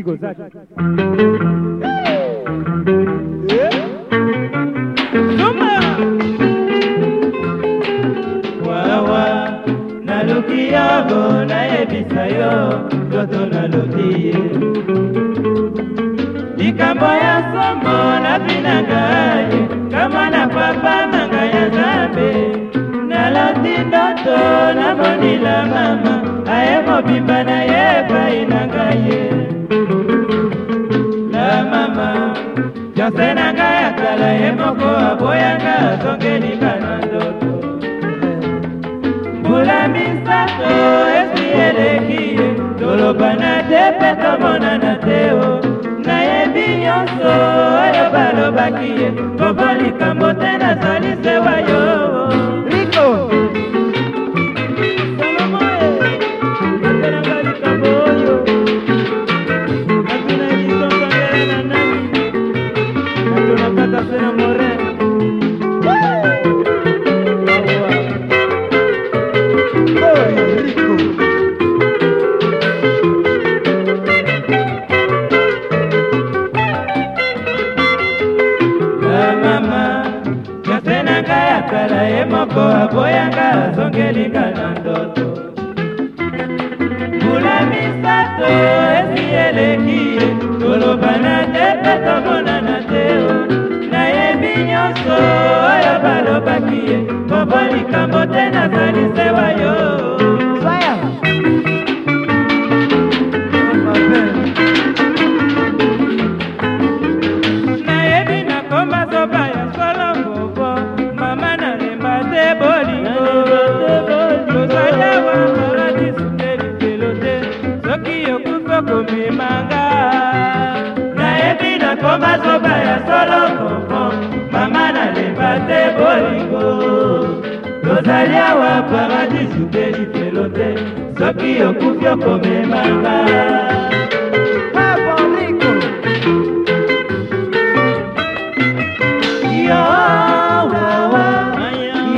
zigo zake wawa naluki yango nayebisa yo toto naluki ye likambo ya sombo napina ngai kama na papa na ngai ya nzambe naloti ndoto namonila mama aye mobimba na ye epai na ngai ye mase na ngai azala ye moko aboyanga azongeli bana nzoto mbula misi biso esi eleki kolobana te mpe tomonana te nayebi nyonso oyo balobaki ye moko likambo te nazali sewa yo soki okufi okomemanga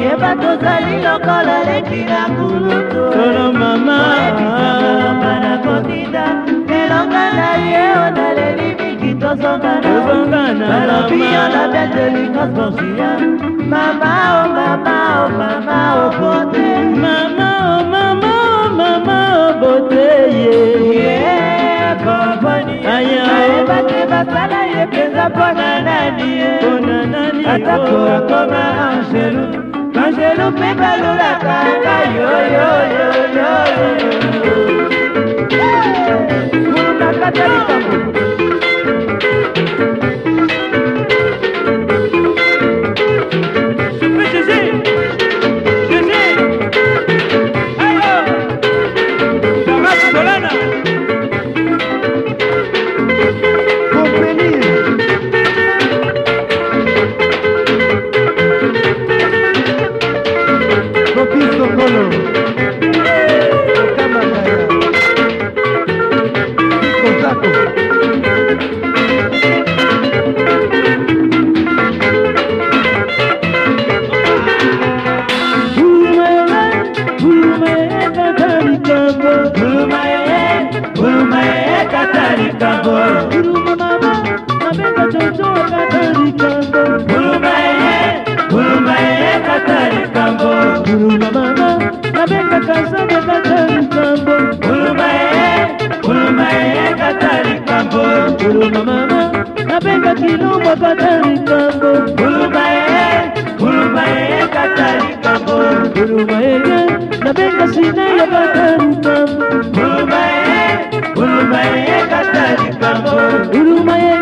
yeba tozali lokola leki na kulutu mama nakotinda elonga na ye onaleli mingi tozonganabalobio na bedelikosborgia mama o mama o oh mama o oh oh pote mama o mama ata mpona nani atako akoma angelu angelu mpe balulaka kayoyoyo urumaye urumaye katalikambo urumamama napenda chocho katalikambo urumaye urumaye katalikambo urumamama napenda kasaba katalikambo urumaye urumaye katalikambo urumamama napenda kilumba katalikambo urumaye urumaye katalikambo urumaye napenda sineya katalikambo गुरुमय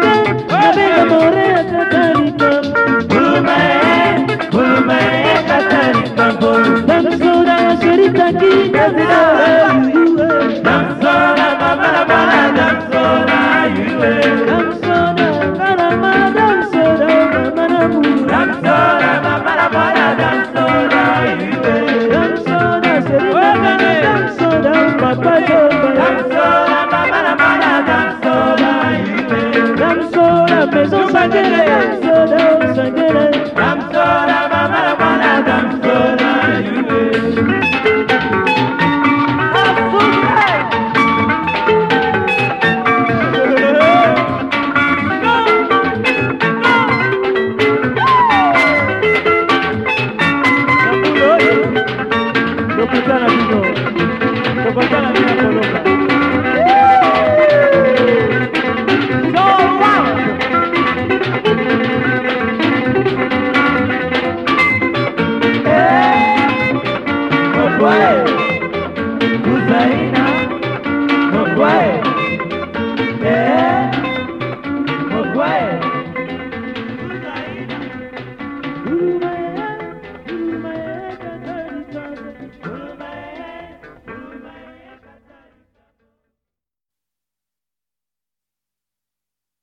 way.